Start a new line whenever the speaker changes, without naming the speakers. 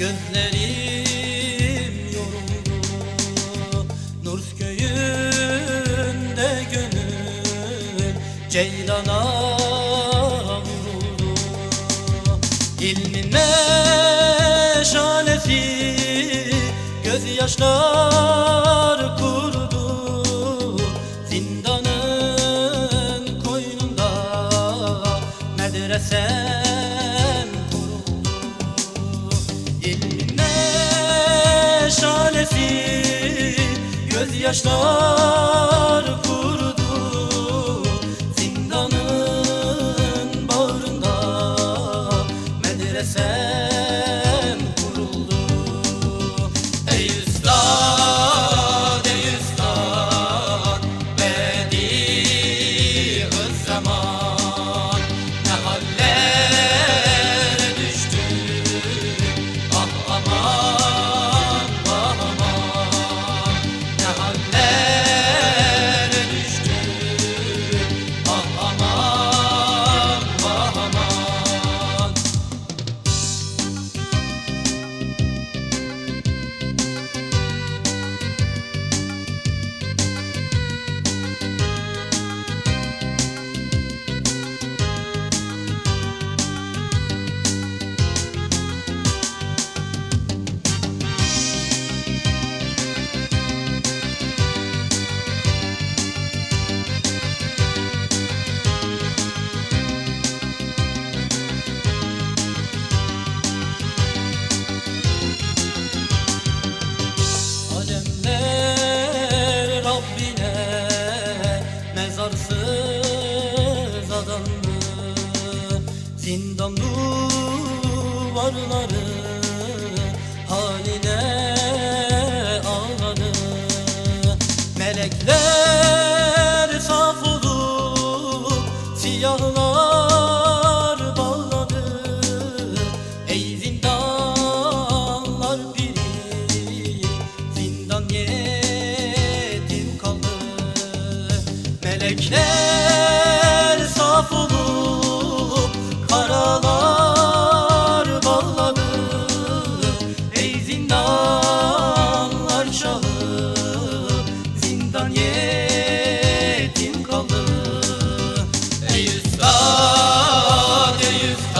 Gözlerim yoruldu Nurs köyünde gönül Ceylana vuruldu. İlmin meşalesi Gözyaşlar kurdu. Zindanın koynunda Medrese יש adandı Zindan duvarları haline ağladı. Melekler saf olup siyahlar Melekler saf olup karalar bağladı Ey zindanlar çalıp zindan yetim kaldı Ey üstad, ey üstad